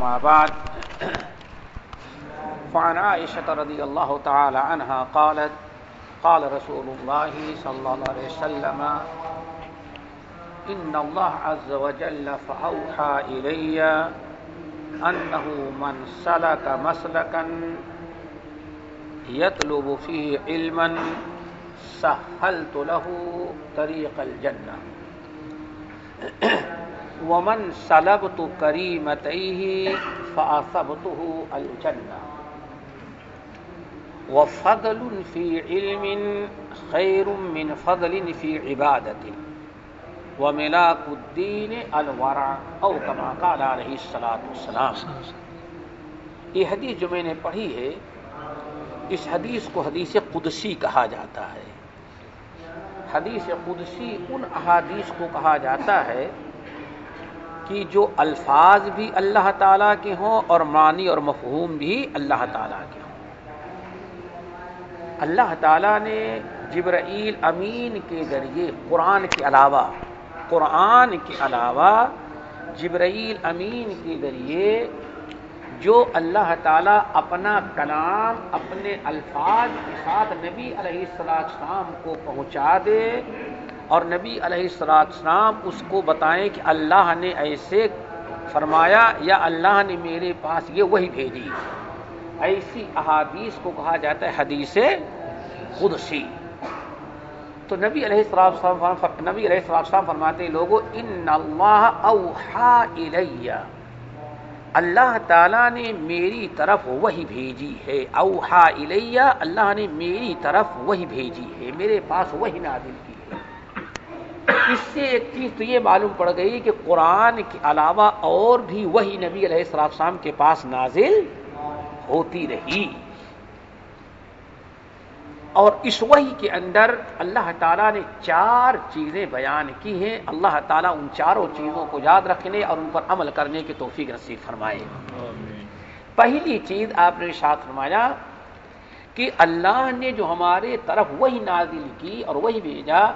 أما بعد. فعن عائشة رضي الله تعالى عنها قالت، قال رسول الله صلى الله عليه وسلم، إن الله عز وجل فأوحى إلي أنه من سلك مسلكا يطلب فيه علما سهلت له طريق الجنة. ومن سلبت كريمتيه فأصبته الجنة وفضل في علم خير من فضل في عبادة وملاك الدين الورع او كما قال عليه الصلاة والسلام یہ حدیث جو میں نے پڑھی ہے، اس حدیث کو حدیث قدسی کہا جاتا ہے۔ حدیث قدسی ان احادیث کو کہا جاتا ہے کہ جو الفاظ بھی اللہ تعالیٰ کے ہوں اور معنی اور مفہوم بھی اللہ تعالیٰ کے ہوں۔ اللہ تعالیٰ نے جبرائیل امین کے ذریعے قرآن کے علاوہ، قرآن کے علاوہ جبرائیل امین کے ذریعے جو اللہ تعالیٰ اپنا کلام، اپنے الفاظ کے ساتھ نبی علیہ السلام کو پہنچا دے اور نبی علیہ السلام اس کو بتائیں کہ اللہ نے ایسے فرمایا یا اللہ نے میرے پاس یہ وہی بھیجی۔ ایسی احادیث کو کہا جاتا ہے حدیث قدسی۔ تو نبی علیہ السلام نبی علیہ السلام فرماتے لوگوں ان اللہ اوحا الیہ۔ اللہ تعالیٰ نے میری طرف وہی بھیجی ہے۔ اوحا الیہ، اللہ نے میری طرف وہی بھیجی ہے۔ میرے پاس وہی نازل کی۔ اس سے ایک چیز تو یہ معلوم پڑ گئی کہ قرآن کے علاوہ اور بھی وہی نبی علیہ السلام کے پاس نازل ہوتی رہی۔ اور اس وحی کے اندر اللہ تعالیٰ نے چار چیزیں بیان کی ہیں۔ اللہ تعالیٰ ان چاروں چیزوں کو یاد رکھنے اور ان پر عمل کرنے کی توفیق نصیب فرمائے۔ پہلی چیز آپ نے ساتھ فرمایا کہ اللہ نے جو ہمارے طرف وہی نازل کی اور وہی بھیجا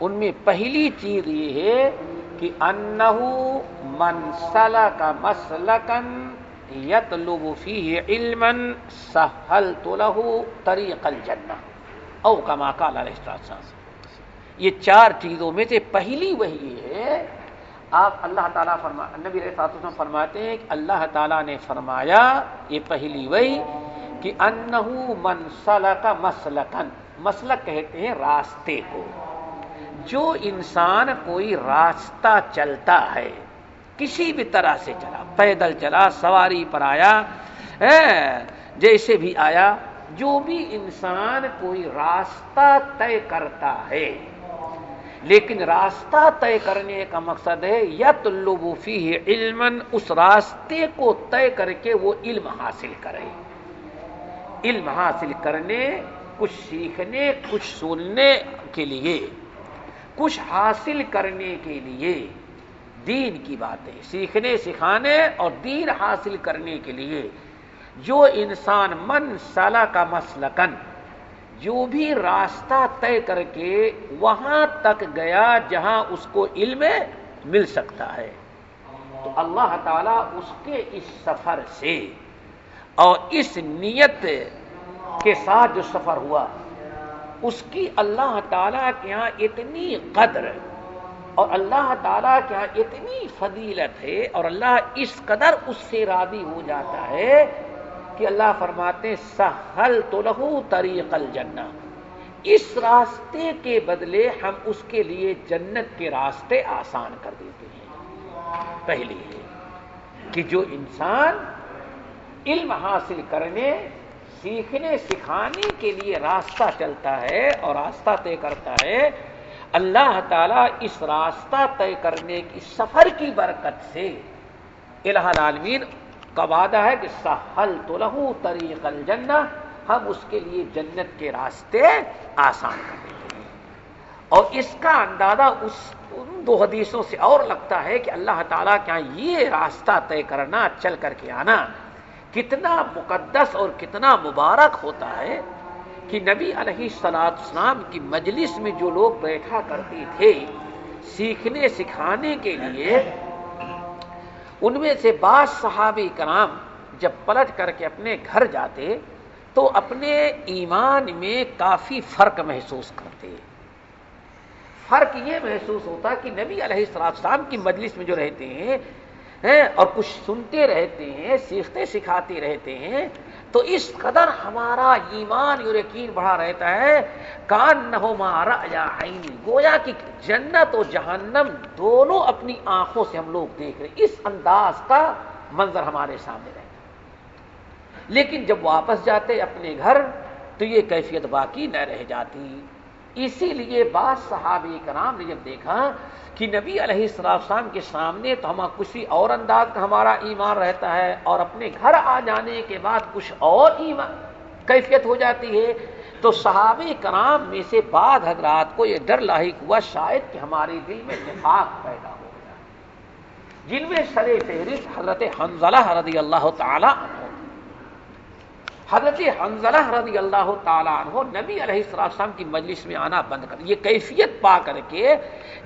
ان میں پہلی چیز یہ ہے کہ انہو منسلہ کا مسلکن یطلب فیہ علما سہلت له طریق الجنہ او کما قال علیہ السلام یہ چار چیزوں میں سے پہلی وہی ہے۔ آپ اللہ تعالیٰ فرما، نبی علیہ السلام فرماتے ہیں کہ اللہ تعالیٰ نے فرمایا، یہ پہلی وہی کہ انہو من سلک مسلکن، مسلک کہتے ہیں راستے کو۔ جو انسان کوئی راستہ چلتا ہے، کسی بھی طرح سے چلا، پیدل چلا، سواری پر آیا جیسے بھی آیا، جو بھی انسان کوئی راستہ طے کرتا ہے۔ لیکن راستہ طے کرنے کا مقصد ہے یت لبوفی علم اس راستے کو طے کر کے وہ علم حاصل کرے۔ علم حاصل کرنے، کچھ سیکھنے، کچھ سننے کے لیے۔ کچھ حاصل کرنے کے لیے دین کی باتیں، سیکھنے، سکھانے اور دین حاصل کرنے کے لیے جو انسان من سالہ کا مسلکن جو بھی راستہ طے کر کے وہاں تک گیا جہاں اس کو علم مل سکتا ہے۔ تو اللہ تعالیٰ اس کے اس سفر سے اور اس نیت کے ساتھ جو سفر ہوا اس کی اللہ تعالیٰ کے یہاں اتنی قدر اور اللہ تعالیٰ کے یہاں اتنی فضیلت ہے اور اللہ اس قدر اس سے راضی ہو جاتا ہے کہ اللہ فرماتے سہل تو لہو طریق الجنہ اس راستے کے بدلے ہم اس کے لیے جنت کے راستے آسان کر دیتے ہیں۔ پہلی ہے کہ جو انسان علم حاصل کرنے سیکھنے، سکھانے کے لیے راستہ چلتا ہے اور راستہ طے کرتا ہے۔ اللہ تعالیٰ اس راستہ طے کرنے کی سفر کی برکت سے۔ الہ العالمین، کا وعدہ ہے کہ سہل تو لہو طریق الجنہ ہم اس کے لیے جنت کے راستے آسان کر دیتے ہیں اور اس کا اندازہ اس، ان دو حدیثوں سے اور لگتا ہے کہ اللہ تعالیٰ کیا یہ راستہ طے کرنا، چل کر کے آنا۔ کتنا مقدس اور کتنا مبارک ہوتا ہے کہ نبی علیہ سلاد اسلام کی مجلس میں جو لوگ بیٹھا کرتے تھے سیکھنے سکھانے کے لیے، ان میں سے بعض صحابی کرام جب پلٹ کر کے اپنے گھر جاتے تو اپنے ایمان میں کافی فرق محسوس کرتے۔ فرق یہ محسوس ہوتا کہ نبی علیہ السلام کی مجلس میں جو رہتے ہیں اور کچھ سنتے رہتے ہیں، سیکھتے سکھاتے رہتے ہیں، تو اس قدر ہمارا ایمان اور یقین بڑھا رہتا ہے۔ کان نہ ہو مارا یا گویا کی جنت و جہنم دونوں اپنی آنکھوں سے ہم لوگ دیکھ رہے اس انداز کا منظر ہمارے سامنے رہتا لیکن جب واپس جاتے اپنے گھر، تو یہ کیفیت باقی نہ رہ جاتی۔ اسی لیے بعض صحابی کرام نے جب دیکھا کہ نبی علیہ السلام کے سامنے تو ہم کسی اور انداز کا ہمارا ایمان رہتا ہے اور اپنے گھر آ جانے کے بعد کچھ اور ایمان کیفیت ہو جاتی ہے، تو صحابی کرام میں سے بعد حضرات کو یہ ڈر لاحق ہوا شاید کہ ہمارے دل میں نفاق پیدا ہو گیا۔ جن میں سر فہرست حضرت حنزلہ رضی اللہ تعالی حضرت حنزلہ رضی اللہ تعالیٰ عنہ نبی علیہ السلام کی مجلس میں آنا بند کر یہ کیفیت پا کر کے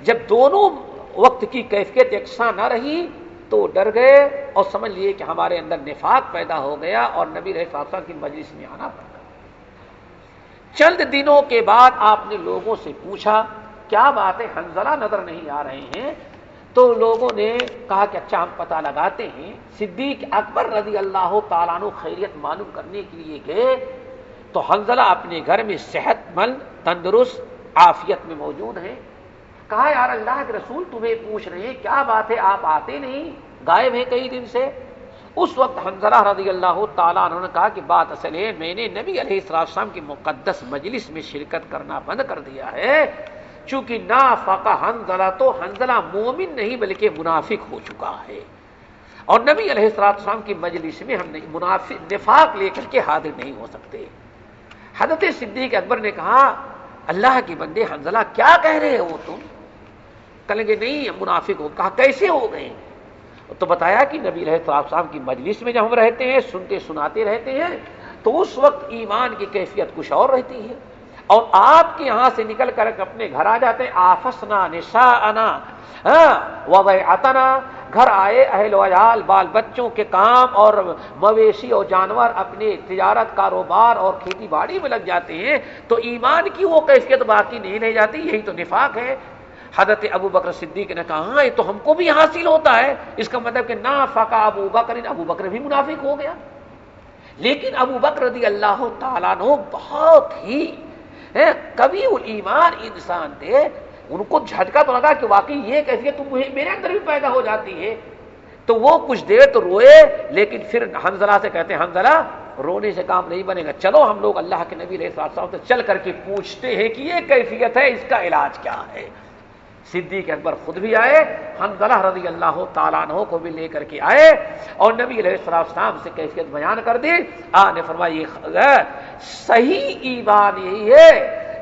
جب دونوں وقت کی کیفیت یکساں نہ رہی تو ڈر گئے اور سمجھ لیے کہ ہمارے اندر نفاق پیدا ہو گیا اور نبی علیہ السلام کی مجلس میں آنا بند کر چند دنوں کے بعد آپ نے لوگوں سے پوچھا، کیا بات ہے حنزلہ نظر نہیں آ رہے ہیں؟ تو لوگوں نے کہا کہ اچھا ہم پتہ لگاتے ہیں صدیق اکبر رضی اللہ تعالیٰ خیریت معلوم کرنے کے لیے گئے، تو حنزلہ اپنے گھر میں صحت مند تندرست آفیت میں موجود ہیں۔ کہا، یار اللہ کے رسول تمہیں پوچھ رہے ہیں، کیا بات ہے؟ آپ آتے نہیں؟ غائب ہیں کئی دن سے؟ اس وقت حنزلہ رضی اللہ تعالیٰ عنہ نے کہا کہ بات اصل ہے، میں نے نبی علیہ السلام کی مقدس مجلس میں شرکت کرنا بند کر دیا ہے۔ چونکہ نا فقہ حنزلہ تو حنزلہ مومن نہیں بلکہ منافق ہو چکا ہے۔ اور نبی علیہ السلام کی مجلس میں ہم نہیں منافق نفاق لے کر کے حاضر نہیں ہو سکتے۔ حضرت صدیق اکبر نے کہا، اللہ کے بندے حنزلہ کیا کہہ رہے ہو تم؟ کہیں گے نہیں منافق ہو۔ کہا، کیسے ہو گئے؟ تو بتایا کہ نبی علیہ السلام کی مجلس میں جب ہم رہتے ہیں، سنتے سناتے رہتے ہیں، تو اس وقت ایمان کی کیفیت کچھ اور رہتی ہے۔ اور آپ کے یہاں سے نکل کر اپنے گھر آ جاتے آفسنا نشا انا اتنا ہاں، گھر آئے اہل ویال بال بچوں کے کام اور مویشی اور جانور اپنے تجارت، کاروبار اور کھیتی باڑی میں لگ جاتے ہیں۔ تو ایمان کی وہ کیفیت باقی نہیں رہ جاتی، یہی تو نفاق ہے۔ حضرت ابو بکر صدیق نے کہا ہاں یہ تو ہم کو بھی حاصل ہوتا ہے۔ اس کا مطلب کہ نہ فقا ابو بکر ابو بکر بھی منافق ہو گیا۔ لیکن ابو بکر رضی اللہ تعالیٰ نے بہت ہی کبھی وہ ایمان انسان تھے، ان کو جھٹکا تو لگا کہ واقعی یہ کیسی تم میرے اندر بھی پیدا ہو جاتی ہے۔ تو وہ کچھ دیر تو روئے، لیکن پھر حمزلہ سے کہتے ہیں حمزلہ رونے سے کام نہیں بنے گا۔ چلو ہم لوگ اللہ کے نبی علیہ چل کر کے پوچھتے ہیں کہ یہ کیفیت ہے، اس کا علاج کیا ہے؟ صدیق اکبر خود بھی آئے حنزلہ رضی اللہ تعالیٰ عنہ کو بھی لے کر کے آئے اور نبی علیہ السلام سے کیفیت بیان کر دی۔ آ، نے فرمائی صحیح ایمان یہی ہے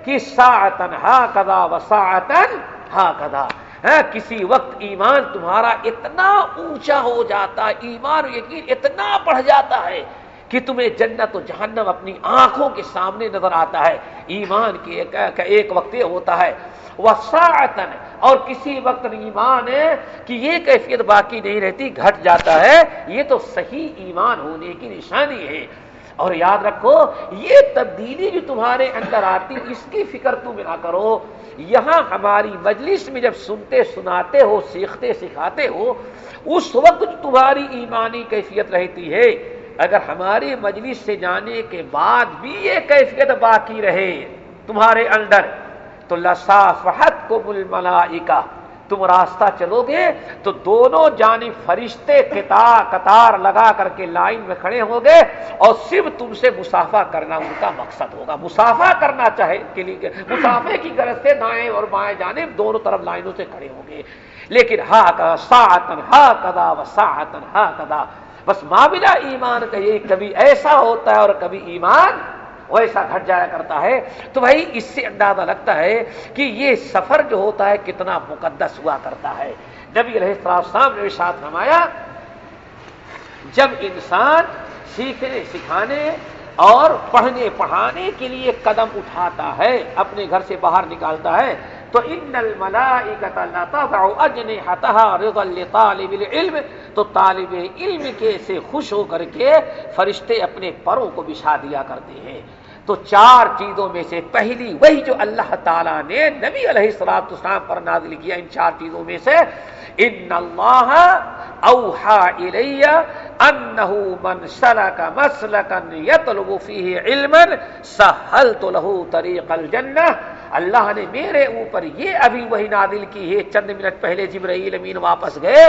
کہ ساعتن ہا کدا و ساعتن ہا کدا ہاں، کسی وقت ایمان تمہارا اتنا اونچا ہو جاتا، ایمان یقین اتنا بڑھ جاتا ہے کہ تمہیں جنت و جہنم اپنی آنکھوں کے سامنے نظر آتا ہے۔ ایمان کی ایک, ایک وقت یہ ہوتا ہے۔ وہ اور کسی وقت ایمان ہے کہ یہ کیفیت باقی نہیں رہتی گھٹ جاتا ہے۔ یہ تو صحیح ایمان ہونے کی نشانی ہے۔ اور یاد رکھو یہ تبدیلی جو تمہارے اندر آتی اس کی فکر تم نہ کرو۔ یہاں ہماری مجلس میں جب سنتے سناتے ہو سیکھتے سکھاتے ہو اس وقت تمہاری ایمانی کیفیت رہتی ہے اگر ہماری مجلس سے جانے کے بعد بھی یہ کیفیت باقی رہے تمہارے اندر، تو لسافحت کو مل تم راستہ چلو گے تو دونوں جانب فرشتے قطار قطار لگا کر کے لائن میں کھڑے ہو گے اور صرف تم سے مسافہ کرنا ان کا مقصد ہوگا۔ مسافہ کرنا چاہے کے لیے مسافے کی غرض سے دائیں اور بائیں جانب دونوں طرف لائنوں سے کھڑے ہوں گے۔ لیکن ہا کا ساعتن ہا کدا و ساعتن ہا کدا بس معاملہ ایمان کا یہ کبھی ایسا ہوتا ہے اور کبھی ایمان ویسا گھٹ جایا کرتا ہے۔ تو بھائی اس سے اندازہ لگتا ہے کہ یہ سفر جو ہوتا ہے کتنا مقدس ہوا کرتا ہے۔ نبی علیہ السلام نے ساتھ نمایا جب انسان سیکھنے، سکھانے اور پڑھنے پڑھانے کے لیے قدم اٹھاتا ہے، اپنے گھر سے باہر نکالتا ہے۔ تو ان طالب العلم، تو طالب علم کے سے خوش ہو کر کے فرشتے اپنے پروں کو بچھا دیا کرتے ہیں۔ تو چار چیزوں میں سے پہلی وہی جو اللہ تعالیٰ نے نبی علیہ السلاط اسلام پر نازل کیا ان چار چیزوں میں سے، ان اللہ اوحا انه من سلک مسلکا یطلب فیہ علما سہلت له طریق الجنہ۔ اللہ نے میرے اوپر یہ ابھی وہی نادل کی ہے، چند منٹ پہلے جبرائیل امین واپس گئے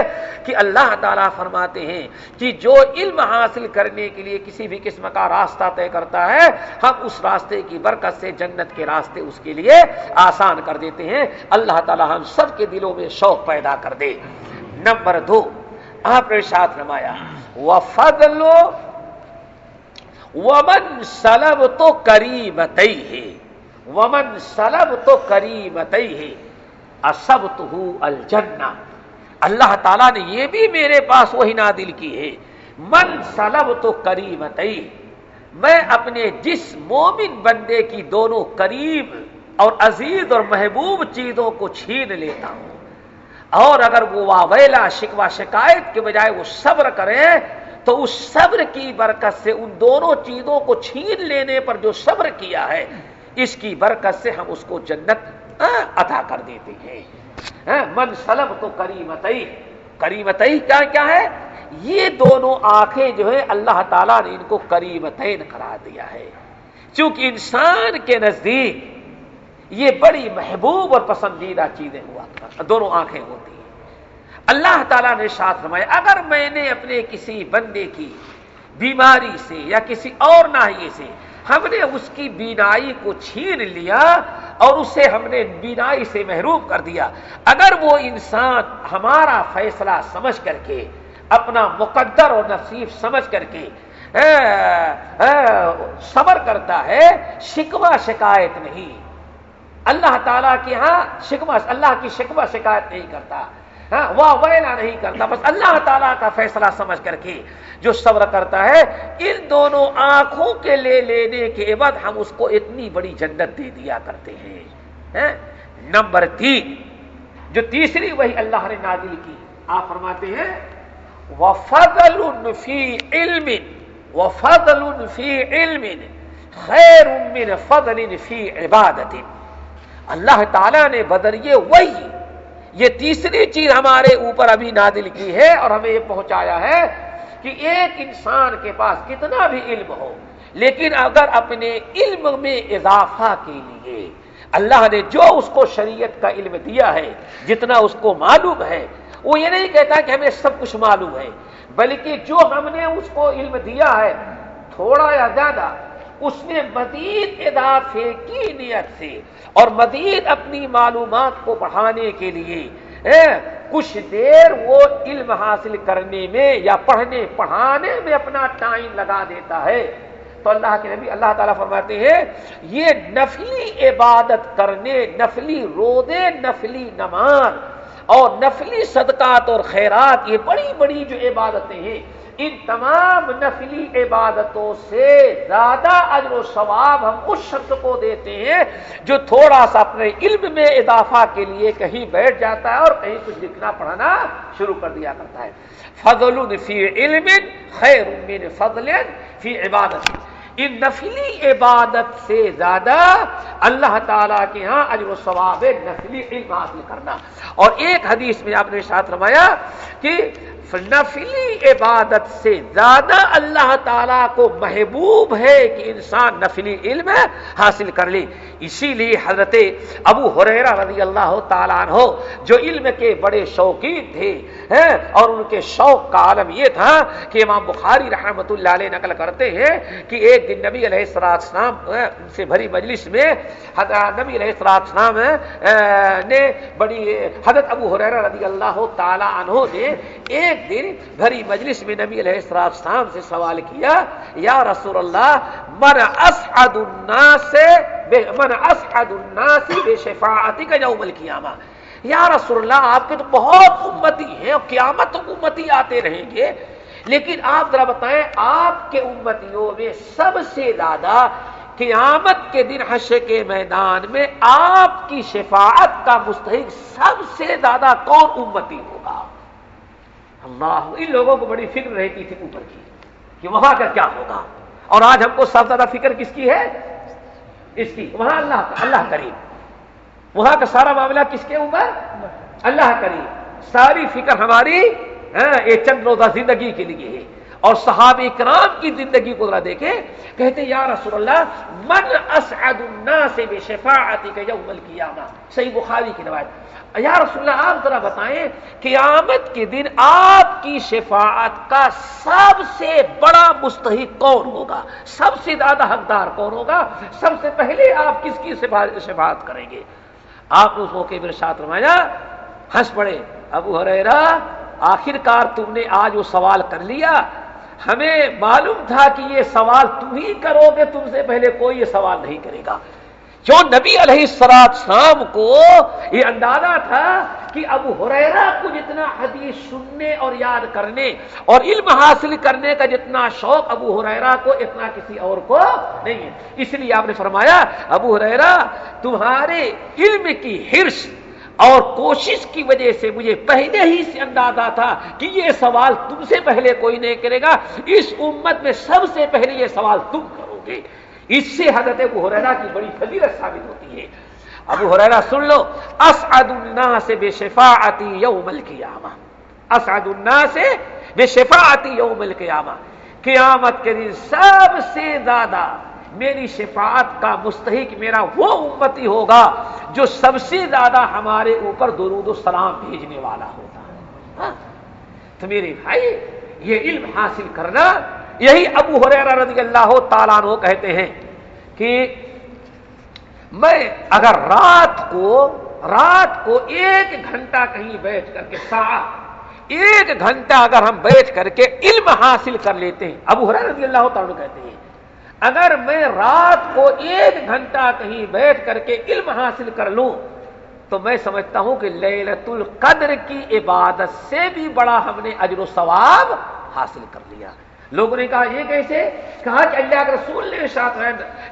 کہ اللہ تعالیٰ فرماتے ہیں کہ جو علم حاصل کرنے کے لیے کسی بھی قسم کا راستہ طے کرتا ہے، ہم اس راستے کی برکت سے جنت کے راستے اس کے لیے آسان کر دیتے ہیں۔ اللہ تعالیٰ ہم سب کے دلوں میں شوق پیدا کر دے۔ نمبر دو، آپ نے ساتھ نمایا وفدلو ومن سلب تو کریمت ہے ومن سلب تو کریمت ہے اسب تو اللہ تعالیٰ نے یہ بھی میرے پاس وہی نادل کی ہے۔ من سلب تو کریمت میں اپنے جس مومن بندے کی دونوں قریب اور عزیز اور محبوب چیزوں کو چھین لیتا ہوں، اور اگر وہ واویلا شکوا شکایت کے بجائے وہ صبر کرے تو اس صبر کی برکت سے ان دونوں چیزوں کو چھین لینے پر جو صبر کیا ہے اس کی برکت سے ہم اس کو جنت عطا کر دیتے ہیں۔ من سلب تو کریمت کریمت کیا کیا ہے؟ یہ دونوں آنکھیں جو ہے اللہ تعالیٰ نے ان کو کریمتین کرا دیا ہے۔ چونکہ انسان کے نزدیک یہ بڑی محبوب اور پسندیدہ چیزیں ہوا، دونوں آنکھیں ہوتی ہیں۔ اللہ تعالیٰ نے ساتھ رمایا اگر میں نے اپنے کسی بندے کی بیماری سے یا کسی اور ناحیے سے ہم نے اس کی بینائی کو چھین لیا اور اسے ہم نے بینائی سے محروم کر دیا۔ اگر وہ انسان ہمارا فیصلہ سمجھ کر کے، اپنا مقدر اور نصیب سمجھ کر کے صبر کرتا ہے شکوا شکایت نہیں۔ اللہ تعالیٰ کی ہاں شکوا اللہ کی شکوا شکایت نہیں کرتا۔ ہاں واہ، ویلا نہیں کرتا۔ بس اللہ تعالیٰ کا فیصلہ سمجھ کر کے جو صبر کرتا ہے، ان دونوں آنکھوں کے لے لینے کے بعد ہم اس کو اتنی بڑی جنت دے دیا کرتے ہیں۔ ہاں؟ نمبر تین، جو تیسری وہی اللہ نے نازل کی، آپ فرماتے ہیں، وفضل فی علم، وفضل فی علم، خیر من فضل فی عبادت۔ اللہ تعالیٰ نے بدریے وہی یہ تیسری چیز ہمارے اوپر ابھی نادل کی ہے اور ہمیں یہ پہنچایا ہے کہ ایک انسان کے پاس کتنا بھی علم ہو، لیکن اگر اپنے علم میں اضافہ کے لیے اللہ نے جو اس کو شریعت کا علم دیا ہے، جتنا اس کو معلوم ہے، وہ یہ نہیں کہتا کہ ہمیں سب کچھ معلوم ہے، بلکہ جو ہم نے اس کو علم دیا ہے، تھوڑا یا زیادہ اس نے مزید اضافے کی نیت سے اور مزید اپنی معلومات کو بڑھانے کے لیے کچھ دیر وہ علم حاصل کرنے میں یا پڑھنے، پڑھانے میں اپنا ٹائم لگا دیتا ہے۔ تو اللہ کے نبی، اللہ تعالیٰ فرماتے ہیں، یہ نفلی عبادت کرنے، نفلی رودے نفلی نماز اور نفلی صدقات اور خیرات، یہ بڑی بڑی جو عبادتیں ہیں ان تمام نفلی عبادتوں سے زیادہ اجر و ثواب ہم اس شخص کو دیتے ہیں جو تھوڑا سا اپنے علم میں اضافہ کے لیے کہیں بیٹھ جاتا ہے اور کہیں کچھ لکھنا پڑھانا شروع کر دیا کرتا ہے۔ فضل فی علم خیر من فضل فی عبادت۔ ان نفلی عبادت سے زیادہ اللہ تعالیٰ کے ہاں اجر و ثواب نفلی علم حاصل کرنا۔ اور ایک حدیث میں آپ نے ساتھ رمایا کہ نفلی عبادت سے زیادہ اللہ تعالیٰ کو محبوب ہے کہ انسان نفلی علم حاصل کر لے۔ اسی لیے حضرت ابو حریرا رضی اللہ تعالیٰ عنہ جو علم کے بڑے شوقین تھے اور ان کے شوق کا عالم یہ تھا کہ امام بخاری رحمت اللہ علیہ نقل کرتے ہیں کہ ایک ایک دن نبی علیہ السلام سے بھری مجلس میں نبی علیہ السلام نے بڑی، حضرت ابو حریرا رضی اللہ تعالیٰ عنہ نے ایک دن بھری مجلس میں نبی علیہ السلام سے سوال کیا، یا رسول اللہ، من اسعد الناس من اسعد الناس بے شفاعتی کا یوم القیامہ؟ یا رسول اللہ، آپ کے تو بہت امتی ہیں اور قیامت امتی آتے رہیں گے۔ لیکن آپ ذرا بتائیں، آپ کے امتیوں میں سب سے زیادہ قیامت کے دن حشر کے میدان میں آپ کی شفاعت کا مستحق سب سے زیادہ کون امتی ہوگا؟ اللہ، ان لوگوں کو بڑی فکر رہتی تھی اوپر کی کہ وہاں کا کیا ہوگا؟ اور آج ہم کو سب زیادہ فکر کس کی ہے؟ اس کی، وہاں اللہ کا، اللہ کریم۔ وہاں کا سارا معاملہ کس کے اوپر؟ اللہ کریم۔ ساری فکر ہماری یہ چند روزہ زندگی کے لیے ہے اور صحابہ کرام کی زندگی کو ذرا دیکھیں، کہتے یا رسول اللہ، من اسعد الناس بشفاعتک یوم القیامہ۔ صحیح بخاری کی روایت۔ یا رسول اللہ، آپ ذرا بتائیں، قیامت کے دن آپ کی شفاعت کا سب سے بڑا مستحق کون ہوگا؟ سب سے زیادہ حقدار کون ہوگا؟ سب سے پہلے آپ کس کی شفاعت کریں گے؟ آپ اس موقع پر ساتھ رمایا ہنس پڑے، ابو حریرا آخر کار تم نے آج وہ سوال کر لیا۔ ہمیں معلوم تھا کہ یہ سوال تم ہی کرو گے، تم سے پہلے کوئی یہ سوال نہیں کرے گا۔ جو نبی علیہ سرات شام کو یہ اندازہ تھا کہ ابو حریرا کو جتنا حدیث سننے اور یاد کرنے اور علم حاصل کرنے کا جتنا شوق ابو حریرا کو، اتنا کسی اور کو نہیں ہے۔ اس لیے آپ نے فرمایا، ابو حریرا تمہارے علم کی ہرس اور کوشش کی وجہ سے مجھے پہلے ہی سے اندازہ تھا کہ یہ سوال تم سے پہلے کوئی نہیں کرے گا۔ اس امت میں سب سے پہلے یہ سوال تم کرو گے۔ اس سے حضرت ابو حریرا کی بڑی فضیلت ثابت ہوتی ہے۔ ابو حریرا سن لو، اسعد الناس بے شفاعتی یوم القیامہ۔ اسعد الناس بے شفاعتی یوم القیامہ۔ قیامت کے دن سب سے زیادہ میری شفاعت کا مستحق میرا وہ امتی ہوگا جو سب سے زیادہ ہمارے اوپر درود و سلام بھیجنے والا ہوتا ہے۔ ہاں؟ تو میرے بھائی، یہ علم حاصل کرنا، یہی ابو حریرہ رضی اللہ تعالیٰ عنہ کہتے ہیں کہ میں اگر رات کو رات کو ایک گھنٹہ کہیں بیٹھ کر کے ساتھ ایک گھنٹہ اگر ہم بیٹھ کر کے علم حاصل کر لیتے ہیں، ابو حریر رضی اللہ تعالیٰ کہتے ہیں اگر میں رات کو ایک گھنٹہ کہیں بیٹھ کر کے علم حاصل کر لوں، تو میں سمجھتا ہوں کہ لیلت القدر کی عبادت سے بھی بڑا ہم نے اجر و ثواب حاصل کر لیا۔ لوگوں نے کہا، یہ کیسے؟ کہا کہ اللہ کے رسول نے ساتھ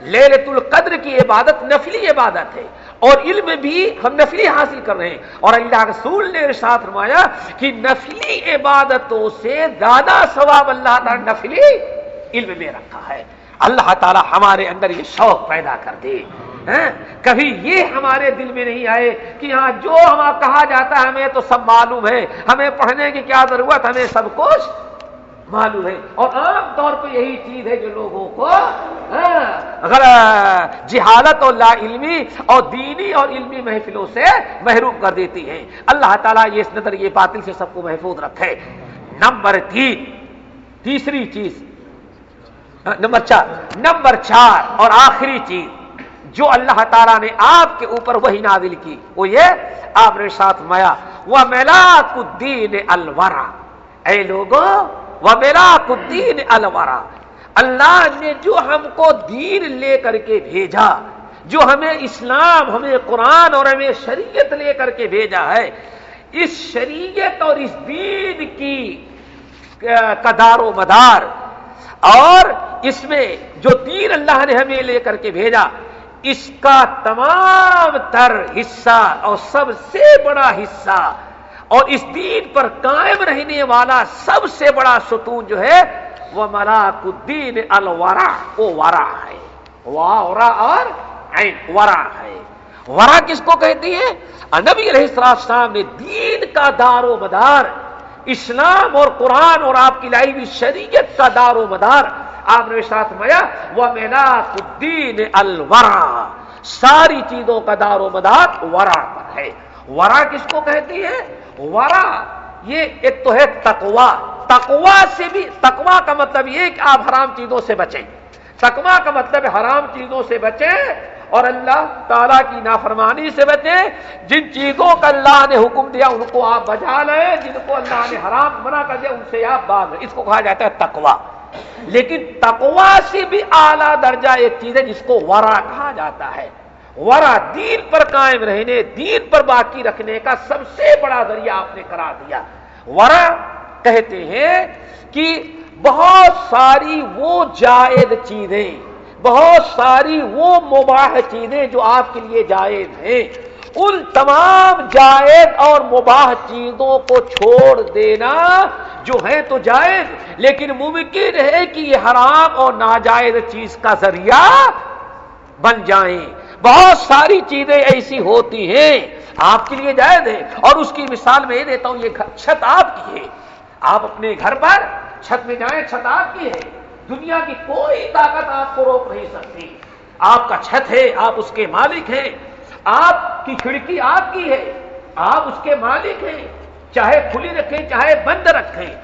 للت القدر کی عبادت نفلی عبادت ہے، اور علم بھی ہم نفلی حاصل کر رہے ہیں۔ اور اللہ رسول نے ساتھ فرمایا کہ نفلی عبادتوں سے زیادہ ثواب اللہ تعالی نفلی علم میں رکھا ہے۔ اللہ تعالی ہمارے اندر یہ شوق پیدا کر دے۔ ہاں؟ کبھی یہ ہمارے دل میں نہیں آئے کہ ہاں جو ہمیں کہا جاتا ہے، ہمیں تو سب معلوم ہے۔ ہمیں پڑھنے کی کیا ضرورت؟ ہمیں سب کچھ معلوم ہے۔ اور عام طور پہ یہی چیز ہے جو لوگوں کو ہاں، جہالت اور لا علمی اور دینی اور علمی محفلوں سے محروم کر دیتی ہے اللہ تعالیٰ یہ اس نظر یہ باطل سے سب کو محفوظ رکھے۔ نمبر تین، تیسری چیز نمبر چار نمبر چار اور آخری چیز جو اللہ تعالیٰ نے آپ کے اوپر وہی نازل کی، وہ یہ آپ نے ساتھ مایا وہ ملاک الدین الورا اے لوگوں وہ میرا دین الورا اللہ نے جو ہم کو دین لے کر کے بھیجا، جو ہمیں اسلام، ہمیں قرآن اور ہمیں شریعت لے کر کے بھیجا ہے، اس شریعت اور اس دین کی کدار و مدار اور اس میں جو دین اللہ نے ہمیں لے کر کے بھیجا، اس کا تمام تر حصہ اور سب سے بڑا حصہ، اور اس دین پر قائم رہنے والا سب سے بڑا ستون جو ہے، وہ ملاک الدین الورا، وہ ورا ہے۔ وارا اور ورا ہے۔ ورا کس کو کہتی ہے نبی علیہ السلام نے دین کا دار و مدار اسلام اور قرآن اور آپ کی لائی ہوئی شریعت کا دار و مدار۔ آپ نے ساتھ میا وہ ملاک الدین الورا ساری چیزوں کا دار و مدار ورا پر ہے۔ ورا کس کو کہتی ہے ورا یہ ایک تو ہے تکوا تکوا سے بھی تکوا کا مطلب یہ کہ آپ حرام چیزوں سے بچیں۔ تکوا کا مطلب حرام چیزوں سے بچیں۔ اور اللہ تعالیٰ کی نافرمانی سے بچیں جن چیزوں کا اللہ نے حکم دیا، ان کو آپ بچا لیں، جن کو اللہ نے حرام منع کر دیا، ان سے آپ باغ اس کو کہا جاتا ہے تکوا لیکن تکوا سے بھی اعلیٰ درجہ ایک چیز ہے، جس کو ورا کہا جاتا ہے۔ ورا دین پر قائم رہنے، دین پر باقی رکھنے کا سب سے بڑا ذریعہ آپ نے کرا دیا۔ ورا کہتے ہیں کہ بہت ساری وہ جائز چیزیں بہت ساری وہ مباح چیزیں جو آپ کے لیے جائز ہیں۔ ان تمام جائز اور مباح چیزوں کو چھوڑ دینا جو ہے تو جائز، لیکن ممکن ہے کہ یہ حرام اور ناجائز چیز کا ذریعہ بن جائیں۔ بہت ساری چیزیں ایسی ہوتی ہیں، آپ کے لیے جائز ہے اور اس کی مثال میں یہ دیتا ہوں، یہ چھت آپ کی ہے۔ آپ اپنے گھر پر چھت میں جائیں، چھت آپ کی ہے۔ دنیا کی کوئی طاقت آپ کو روک نہیں سکتی۔ آپ کا چھت ہے، آپ اس کے مالک ہیں۔ آپ کی کھڑکی آپ کی ہے، آپ اس کے مالک ہیں۔ چاہے کھلی رکھیں، چاہے بند رکھیں۔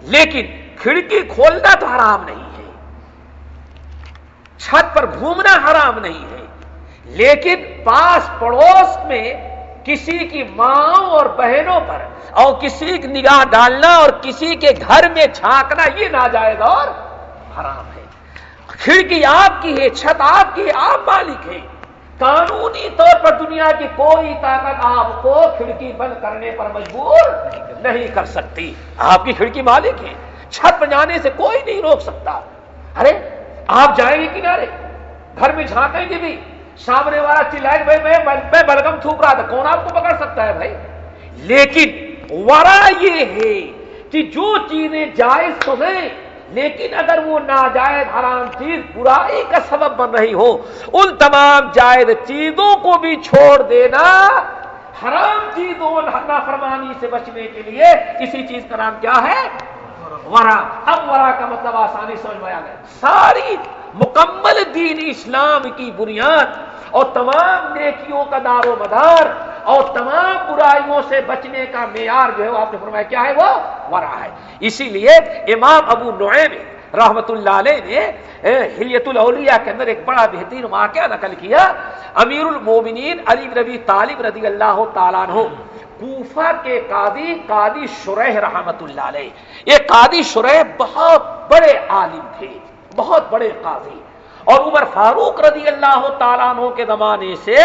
لیکن کھڑکی کھولنا تو حرام نہیں ہے۔ چھت پر گھومنا حرام نہیں ہے۔ لیکن پاس پڑوس میں کسی کی ماں اور بہنوں پر اور کسی کی نگاہ ڈالنا اور کسی کے گھر میں جھانکنا یہ ناجائز اور حرام ہے۔ کھڑکی آپ کی ہے، چھت آپ کی ہے، آپ مالک ہیں۔ قانونی طور پر دنیا کی کوئی طاقت آپ کو کھڑکی بند کرنے پر مجبور نہیں کر سکتی۔ آپ کی کھڑکی مالک ہے چھت جانے سے کوئی نہیں روک سکتا۔ ارے، آپ جائیں گے کنارے؟ گھر میں جھانکیں گے بھی؟ سامنے والا چلائے بھائی میں میں بلگم تھوک رہا تھا۔ کون آپ کو پکڑ سکتا ہے بھائی؟ لیکن ورا یہ ہے کہ جو چیزیں جائز تو ہیں لیکن اگر وہ ناجائز حرام چیز برائی کا سبب بن رہی ہو، ان تمام جائز چیزوں کو بھی چھوڑ دینا حرام چیزوں نافرمانی سے بچنے کے لیے کسی چیز کا نام کیا ہے؟ ورا۔ اب ورا کا مطلب آسانی سمجھ میں آ گیا۔ ساری مکمل دین اسلام کی بنیاد اور تمام نیکیوں کا دار و مدار اور تمام برائیوں سے بچنے کا معیار جو ہے وہ آپ نے فرمایا، کیا ہے وہ؟ ورا ہے۔ اسی لیے امام ابو نعیم رحمت اللہ علیہ نے ہلیت الاولیاء کے اندر ایک بڑا بہترین واقعہ نقل کیا امیر المومنین علی ربی طالب رضی اللہ تعالیٰ عنہ، کوفہ کے قاضی قاضی شرح رحمت اللہ علیہ۔ یہ قاضی شرح بہت بڑے عالم تھے، بہت بڑے قاضی۔ اور عمر فاروق رضی اللہ تعالیٰ عنہ کے زمانے سے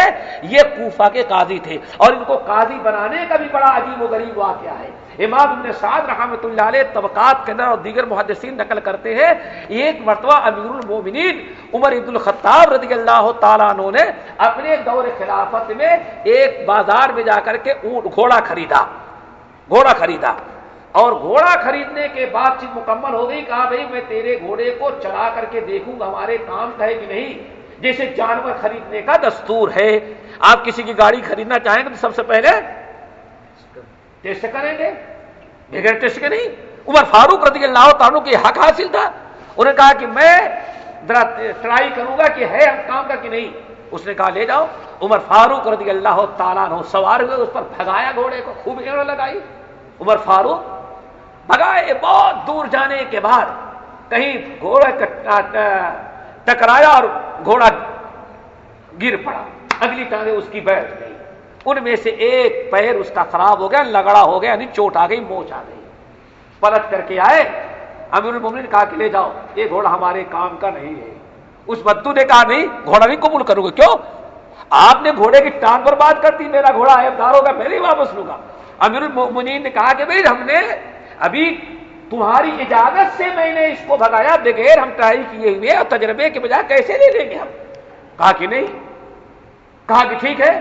یہ کوفہ کے قاضی تھے اور ان کو قاضی بنانے کا بھی بڑا عجیب و غریب واقعہ ہے۔ امام ابن سعد رحمت اللہ علیہ طبقات کے اندر اور دیگر محدثین نقل کرتے ہیں، ایک مرتبہ امیر المومنین عمر عبد الخطاب رضی اللہ تعالیٰ عنہ نے اپنے دور خلافت میں ایک بازار میں جا کر کے اونٹ گھوڑا خریدا۔ گھوڑا خریدا۔ اور گھوڑا خریدنے کے بعد چیز مکمل ہو گئی، کہا بھائی میں تیرے گھوڑے کو چلا کر کے دیکھوں گا، ہمارے کام کا ہے کہ نہیں؟ جیسے جانور خریدنے کا دستور ہے، آپ کسی کی گاڑی خریدنا چاہیں گے تو سب سے پہلے ٹیسٹ کریں گے۔ بغیر ٹیسٹ کے نہیں، عمر فاروق رضی اللہ تعالیٰ کی حق حاصل تھا۔ انہوں نے کہا کہ میں ٹرائی کروں گا کہ ہے کام کا کہ نہیں۔ اس نے کہا لے جاؤ۔ عمر فاروق رضی اللہ تعالیٰ سوار ہوئے، اس پر بھگایا گھوڑے کو، خوب لگائی۔ عمر فاروق بگائے بہت دور جانے کے بعد کہیں گھوڑا ٹکرایا اور گھوڑا گر پڑا۔ اگلی ٹانگیں اس کی بیٹھ گئی۔ ان میں سے ایک پیر اس کا خراب ہو گیا، لگڑا ہو گیا یعنی چوٹ آ گئی، موچ آ گئی۔ پلٹ کر کے آئے۔ امیر المومن کہا کہ لے جاؤ، یہ گھوڑا ہمارے کام کا نہیں ہے۔ اس بدو نے کہا، نہیں، گھوڑا نہیں قبول کروں گا کیوں؟ آپ نے گھوڑے کی ٹانگ پر بات کر دی، میرا گھوڑا دار ہوگا، میں نہیں واپس لوں گا۔ امیر المومنین نے کہا کہ بھائی، ہم نے ابھی تمہاری اجازت سے میں نے اس کو بھگایا، بغیر ہم ٹرائی کیے ہوئے اور تجربے کے بجائے کیسے لے لیں گے ہم؟ کہا کہ نہیں۔ کہا کہ ٹھیک ہے،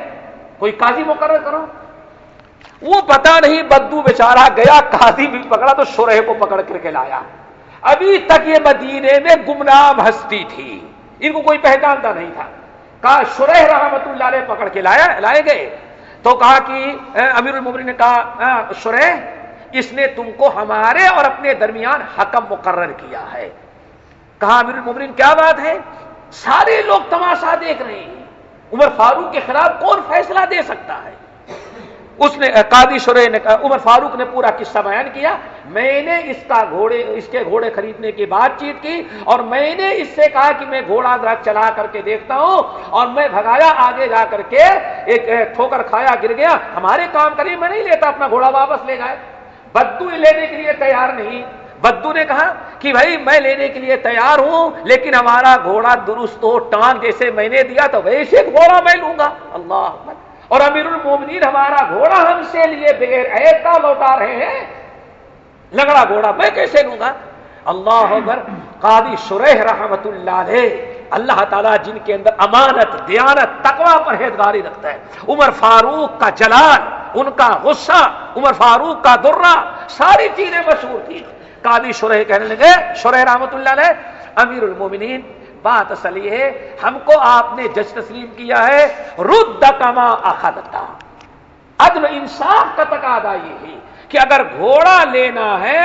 کوئی قاضی مقرر کرو۔ وہ پتا نہیں، بدو بیچارہ گیا، قاضی بھی پکڑا تو شرح کو پکڑ کر کے لایا۔ ابھی تک یہ مدینے میں گمنام ہستی تھی۔ ان کو کوئی پہچانتا نہیں تھا۔ کہا، شرح رحمت اللہ علیہ پکڑ کے لایا، لائے گئے۔ تو کہا کہ امیر المبری نے کہا ہاں، شرح اس نے تم کو ہمارے اور اپنے درمیان حکم مقرر کیا ہے۔ کہا، امیر المبرین کیا بات ہے؟ سارے لوگ تماشا دیکھ رہے ہیں۔ عمر فاروق کے خلاف کون فیصلہ دے سکتا ہے؟ اس نے قادی شرح نے عمر فاروق نے پورا قصہ بیان کیا۔ میں نے اس کا گھوڑے، اس کے گھوڑے خریدنے کی بات چیت کی اور میں نے اس سے کہا کہ میں گھوڑا ذرا چلا کر کے دیکھتا ہوں اور میں بھگایا آگے جا کر کے ایک ٹھوکر کھایا، گر گیا۔ ہمارے کام کری میں نہیں لیتا، اپنا گھوڑا واپس لے جائے۔ بدو لینے کے لیے تیار نہیں۔ بدو نے کہا کہ بھائی میں لینے کے لیے تیار ہوں، لیکن ہمارا گھوڑا درست ہو، ٹانگ جیسے میں نے دیا تو ویسے گھوڑا میں لوں گا۔ اللہ اور امیر المومنین ہمارا گھوڑا ہم سے لیے بغیر ایسا لوٹا رہے ہیں۔ لگڑا گھوڑا میں کیسے لوں گا؟ اللہ اکبر۔ قاضی شریح رحمت اللہ علیہ، اللہ تعالیٰ جن کے اندر امانت، دیانت تقوا پرہیزگاری رکھتا ہے۔ عمر فاروق کا جلال ان کا غصہ، عمر فاروق کا درہ، ساری چیزیں مشہور تھی قاضی شرح کہنے لگے، شرح رحمت اللہ علیہ، امیر المومنین، بات اصل یہ ہے، ہم کو آپ نے جج تسلیم کیا ہے، رد کما اخدتا عدل انصاف کا تقاضا یہ ہے کہ اگر گھوڑا لینا ہے،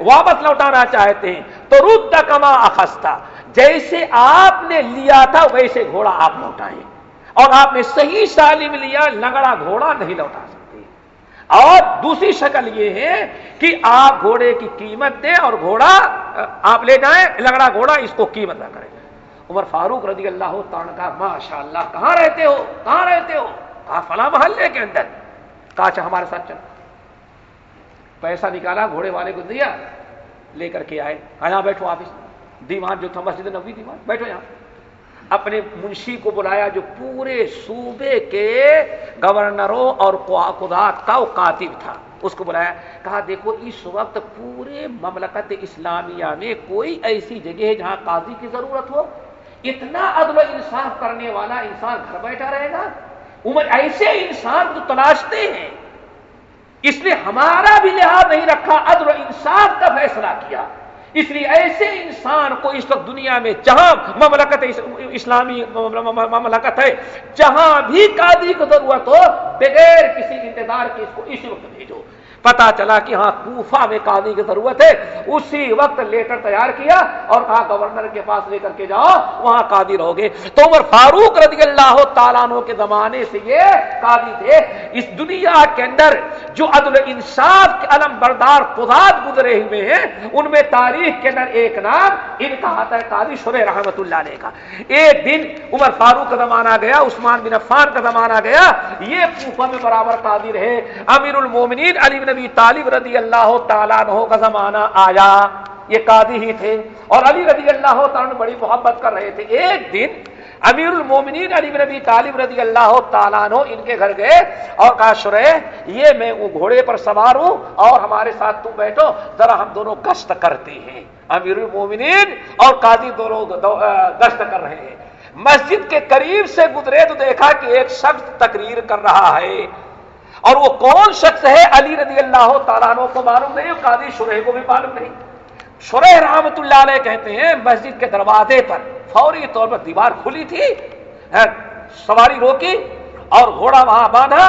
واپس لوٹانا چاہتے ہیں، تو رد کما اخستا جیسے آپ نے لیا تھا، ویسے گھوڑا آپ لوٹائیں۔ اور آپ نے صحیح سالم لیا، لنگڑا گھوڑا نہیں لوٹا سکتے۔ اور دوسری شکل یہ ہے کہ آپ گھوڑے کی قیمت دیں اور گھوڑا، آپ لے جائیں لنگڑا گھوڑا، اس کو قیمت نہ کریں۔ عمر فاروق رضی اللہ تعالیٰ کا ماشاء اللہ کہاں رہتے ہو؟ کہاں رہتے ہو؟ کہا فلاں محلے کے اندر؟ کہا اچھا ہمارے ساتھ چلو پیسہ نکالا، گھوڑے والے کو دیا، لے کر کے آئے۔ یہاں بیٹھو آپ دیوان جو تھا، مسجد نبی دیوان۔ بیٹھو یہاں۔ اپنے منشی کو بلایا جو پورے صوبے کے گورنروں اور تھا وہ کاتب تھا۔ اس کو بلایا۔ کہا، دیکھو، اس وقت پورے مملکت اسلامیہ میں کوئی ایسی جگہ ہے جہاں قاضی کی ضرورت ہو۔ اتنا عدل و انصاف کرنے والا انسان گھر بیٹھا رہے گا۔ عمر ایسے انسان کو تلاشتے ہیں۔ اس لیے ہمارا بھی لحاظ نہیں رکھا، عدل و انصاف کا فیصلہ کیا۔ اس لیے ایسے انسان کو اس وقت دنیا میں جہاں مملکت اسلامی مملکت ہے، جہاں بھی قاضی کو ضرورت ہو، بغیر کسی انتظار کے اس کو اسی وقت بھیجو۔ پتا چلا کہ ہاں کوفہ میں قاضی کی ضرورت ہے۔ اسی وقت لیٹر تیار کیا اور کہا گورنر کے پاس لے کر کے جاؤ، وہاں قاضی رہو گے۔ تو عمر فاروق رضی اللہ تعالیٰ کے زمانے سے یہ قاضی تھے۔ اس دنیا کے اندر جو عدل انصاف کے علم بردار قدات گزرے ہوئے ہیں، ان میں تاریخ کے اندر ایک نام، ان کا آتا ہے قاضی شرح رحمت اللہ علیہ کا۔ ایک دن عمر فاروق کا زمانہ گیا، عثمان بن عفان کا زمانہ گیا۔ یہ کوفہ میں برابر قاضی رہے۔ امیر المومنین علی بن نبی طالب رضی اللہ تعالیٰ عنہ کا زمانہ آیا۔ یہ قاضی ہی تھے اور علی رضی اللہ تعالیٰ بڑی محبت کر رہے تھے۔ ایک دن امیر المومنین علی نبی طالب رضی اللہ تعالیٰ عنہ ان کے گھر گئے اور کہا، شرے، یہ میں وہ گھوڑے پر سوار ہوں اور ہمارے ساتھ تم بیٹھو، ذرا ہم دونوں گشت کرتے ہیں۔ امیر المومنین اور قاضی دونوں گشت کر رہے ہیں۔ مسجد کے قریب سے گزرے تو دیکھا کہ ایک شخص تقریر کر رہا ہے۔ اور وہ کون شخص ہے علی رضی اللہ تعالیٰ عنہ کو معلوم نہیں، اور قاضی شرح کو بھی معلوم نہیں۔ شرح رحمت اللہ علیہ کہتے ہیں، مسجد کے دروازے پر فوری طور پر دیوار کھلی تھی سواری روکی اور گھوڑا وہاں باندھا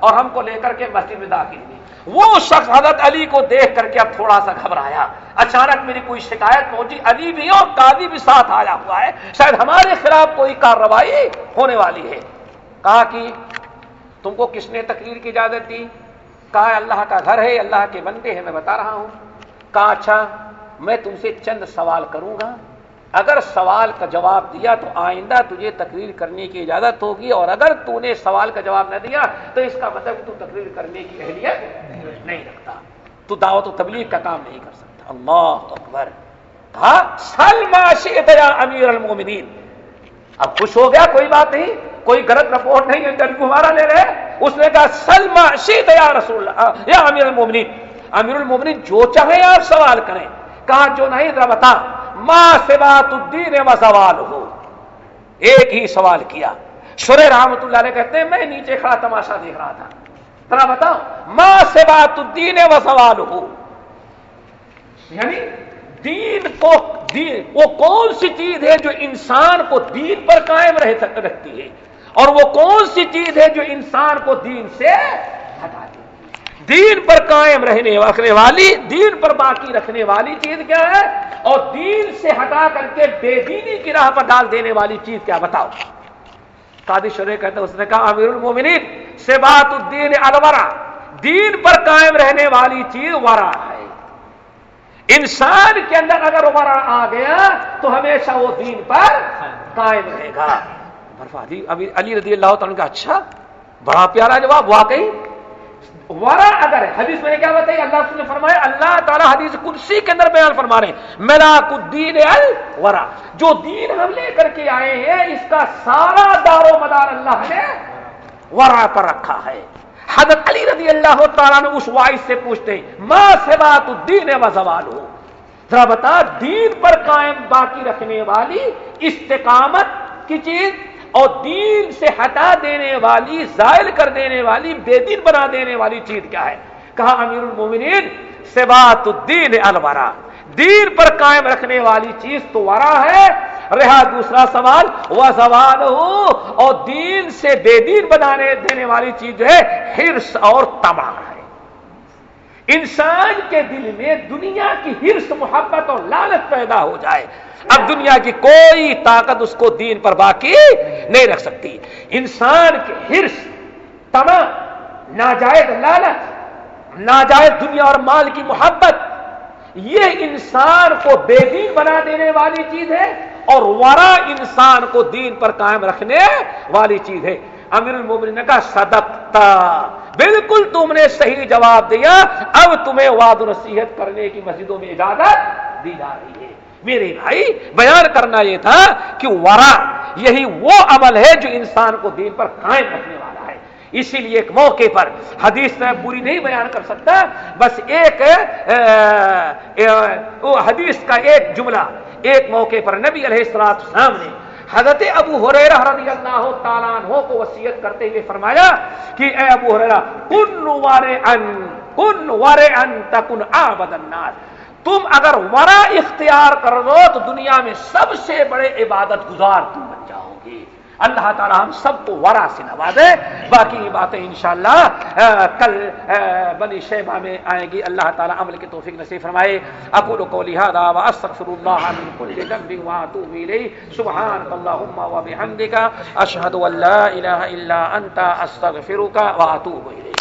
اور ہم کو لے کر کے مسجد میں داخل ہوئی۔ وہ شخص حضرت علی کو دیکھ کر کے اب تھوڑا سا گھبرایا۔ اچانک میری کوئی شکایت پہنچی، علی بھی اور قاضی بھی ساتھ آیا ہوا ہے۔ شاید ہمارے خلاف کوئی کارروائی ہونے والی ہے۔ کہا کہ تم کو کس نے تقریر کی اجازت دی؟ کہا اللہ کا گھر ہے، اللہ کے بندے ہیں، میں بتا رہا ہوں۔ کہا اچھا میں تم سے چند سوال کروں گا۔ اگر سوال کا جواب دیا تو آئندہ تجھے تقریر کرنے کی اجازت ہوگی، اور اگر تو نے سوال کا جواب نہ دیا تو اس کا مطلب تو تقریر کرنے کی اہلیت نہیں رکھتا۔ تو دعوت و تبلیغ کا کام نہیں کر سکتا۔ اللہ اکبر۔ کہا سلما امیر المومنین۔ اب خوش ہو گیا، کوئی بات نہیں۔ کوئی غلط رپورٹ نہیں انٹرویو ہمارا لے رہے اس نے کہا سلما شیت یا رسول اللہ، یا امیر المومنین۔ امیر المومنین جو چاہے آپ سوال کریں۔ کہا، جو نہیں ذرا بتا۔ ماں سے بات الدین و سوال ہو ایک ہی سوال کیا۔ شرے رحمت اللہ علیہ کہتے ہیں، میں نیچے کھڑا تماشا دیکھ رہا تھا۔ ذرا بتاؤ ماں سے بات الدین و سوال ہو یعنی دین کو، دین، وہ کون سی چیز ہے جو انسان کو دین پر قائم رہ رکھتی ہے؟ اور وہ کون سی چیز ہے جو انسان کو دین سے ہٹا دے؟ دین پر قائم رہنے رکھنے والی، دین پر باقی رکھنے والی چیز کیا ہے؟ اور دین سے ہٹا کر کے بے دینی کی راہ پر ڈال دینے والی چیز کیا؟ بتاؤ۔ قادی شرح کہتے اس نے کہا، امیر المومنین سے بات الدین الورا، دین پر قائم رہنے والی چیز ورا ہے۔ انسان کے اندر اگر ورا آ گیا تو ہمیشہ وہ دین پر قائم رہے گا۔ علی علی رضی اللہ تعالیٰ کا اچھا بڑا پیارا جواب، واقعی۔ ورا اگر حدیث میں نے کیا بتائی، اللہ نے فرمایا، اللہ تعالیٰ حدیث کرسی کے اندر بیان فرما رہے ہیں۔ ملاک الدین الورا، جو دین ہم لے کر کے آئے ہیں، اس کا سارا دار و مدار اللہ نے ورا پر رکھا ہے۔ حضرت علی رضی اللہ تعالیٰ نے اس وائس سے پوچھتے ہیں ماں سے بات دین و زوال ہو؟ ذرا بتا، دین پر قائم باقی رکھنے والی استقامت کی چیز؟ اور دین سے ہٹا دینے والی، زائل کر دینے والی، بے دین بنا دینے والی چیز کیا ہے؟ کہا امیر المومنین سے بات الدین الورا۔ دین پر قائم رکھنے والی چیز تو ورا ہے۔ رہا دوسرا سوال، وہ سوال ہو اور دین سے بے دین بنانے دینے والی چیز جو ہے ہرس اور تباہ۔ ہے انسان کے دل میں دنیا کی ہرس محبت اور لالچ پیدا ہو جائے۔ اب دنیا کی کوئی طاقت اس کو دین پر باقی نہیں رکھ سکتی۔ انسان کے ہرس تمام، ناجائز لالچ، ناجائز دنیا اور مال کی محبت، یہ انسان کو بے دین بنا دینے والی چیز ہے اور ورا انسان کو دین پر قائم رکھنے والی چیز ہے۔ امیر المومن نے کہا، صدقتا۔ بالکل تم نے صحیح جواب دیا۔ اب تمہیں واد نصیحت کرنے کی مسجدوں میں اجازت دی جا رہی ہے۔ میرے بھائی، بیان کرنا یہ تھا کہ ورا، یہی وہ عمل ہے جو انسان کو دین پر قائم رکھنے والا ہے۔ اسی لیے ایک موقع پر حدیث میں پوری نہیں بیان کر سکتا، بس ایک حدیث کا ایک جملہ، ایک موقع پر نبی علیہ السلام سامنے حضرت ابو حریرہ رضی اللہ تعالیٰ عنہ کو وصیت کرتے ہوئے فرمایا کہ اے ابو حریرہ کن وارے ان کن وارے ان تکن آبد الناس تم اگر ورا اختیار کر دو تو دنیا میں سب سے بڑے عبادت گزار تم بن جاؤ گے۔ اللہ تعالی ہم سب کو ورا سے نوازے۔ باقی باتیں انشاءاللہ آ, کل آ, بنی شیبہ میں آئیں گی۔ اللہ تعالی عمل کی توفیق نصیب فرمائے۔ اقول قولی هذا واستغفر الله من كل ذنب واتوب اليه سبحانك اللهم وبحمدك اشهد ان لا اله الا انت استغفرك واتوب اليك